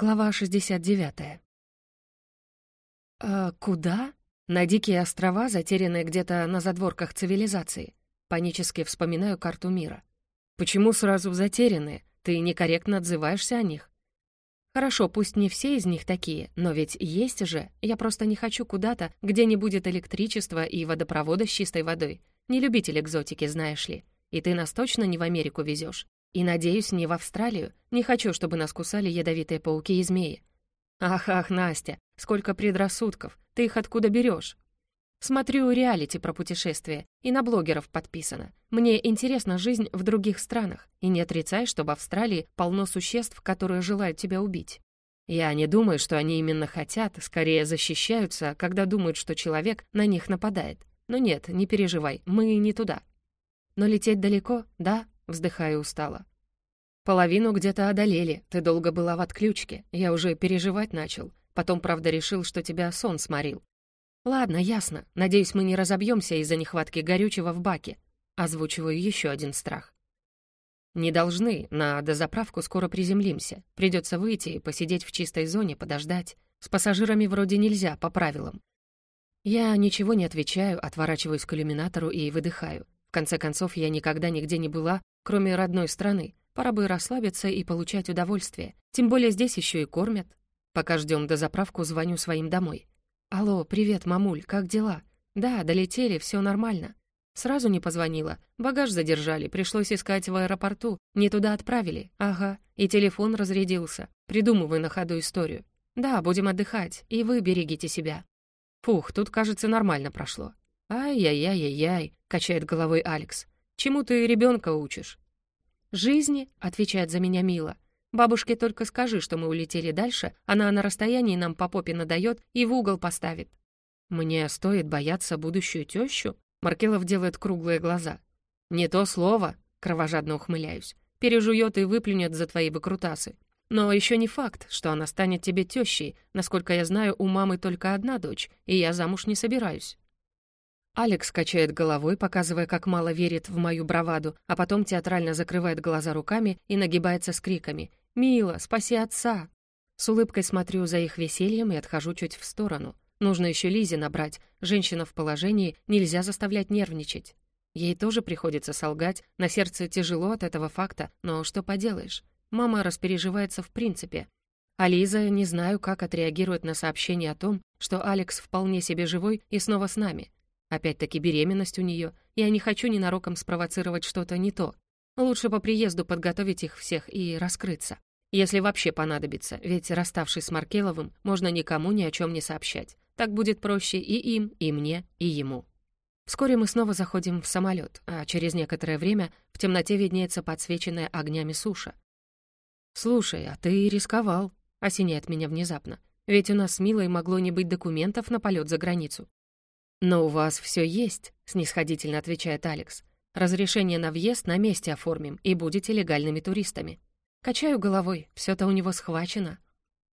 Глава 69. «А куда?» «На дикие острова, затерянные где-то на задворках цивилизации». Панически вспоминаю карту мира. «Почему сразу затерянные? Ты некорректно отзываешься о них». «Хорошо, пусть не все из них такие, но ведь есть же. Я просто не хочу куда-то, где не будет электричества и водопровода с чистой водой. Не любитель экзотики, знаешь ли. И ты нас точно не в Америку везешь. И, надеюсь, не в Австралию. Не хочу, чтобы нас кусали ядовитые пауки и змеи. Ах-ах, Настя, сколько предрассудков. Ты их откуда берешь? Смотрю реалити про путешествия, и на блогеров подписано. Мне интересна жизнь в других странах, и не отрицай, что в Австралии полно существ, которые желают тебя убить. Я не думаю, что они именно хотят, скорее защищаются, когда думают, что человек на них нападает. Но нет, не переживай, мы не туда. Но лететь далеко, да, Вздыхаю устало. Половину где-то одолели, ты долго была в отключке, я уже переживать начал. Потом, правда, решил, что тебя сон сморил. Ладно, ясно. Надеюсь, мы не разобьемся из-за нехватки горючего в баке. Озвучиваю еще один страх. Не должны, на дозаправку скоро приземлимся. Придется выйти и посидеть в чистой зоне, подождать. С пассажирами вроде нельзя, по правилам. Я ничего не отвечаю, отворачиваюсь к иллюминатору и выдыхаю. В конце концов, я никогда нигде не была, кроме родной страны. Пора бы расслабиться и получать удовольствие. Тем более здесь еще и кормят. Пока ждем до заправку, звоню своим домой. «Алло, привет, мамуль, как дела?» «Да, долетели, все нормально». Сразу не позвонила. Багаж задержали, пришлось искать в аэропорту. Не туда отправили. Ага. И телефон разрядился. Придумывай на ходу историю. Да, будем отдыхать. И вы берегите себя. Фух, тут, кажется, нормально прошло. «Ай-яй-яй-яй-яй», — качает головой Алекс. «Чему ты ребенка учишь?» «Жизни», — отвечает за меня Мила. «Бабушке только скажи, что мы улетели дальше, она на расстоянии нам по попе надает и в угол поставит». «Мне стоит бояться будущую тещу?» Маркелов делает круглые глаза. «Не то слово», — кровожадно ухмыляюсь. «Пережует и выплюнет за твои выкрутасы. Но еще не факт, что она станет тебе тещей. Насколько я знаю, у мамы только одна дочь, и я замуж не собираюсь». Алекс качает головой, показывая, как мало верит в мою браваду, а потом театрально закрывает глаза руками и нагибается с криками «Мила, спаси отца!». С улыбкой смотрю за их весельем и отхожу чуть в сторону. Нужно еще Лизе набрать. Женщина в положении, нельзя заставлять нервничать. Ей тоже приходится солгать, на сердце тяжело от этого факта, но что поделаешь. Мама распереживается в принципе. А Лиза, не знаю, как отреагирует на сообщение о том, что Алекс вполне себе живой и снова с нами. Опять-таки беременность у нее. Я не хочу ненароком спровоцировать что-то не то. Лучше по приезду подготовить их всех и раскрыться. Если вообще понадобится, ведь расставшись с Маркеловым, можно никому ни о чем не сообщать. Так будет проще и им, и мне, и ему. Вскоре мы снова заходим в самолет, а через некоторое время в темноте виднеется подсвеченная огнями суша. «Слушай, а ты рисковал», — осеняет меня внезапно. «Ведь у нас с Милой могло не быть документов на полет за границу. «Но у вас все есть», — снисходительно отвечает Алекс. «Разрешение на въезд на месте оформим, и будете легальными туристами». Качаю головой, все то у него схвачено.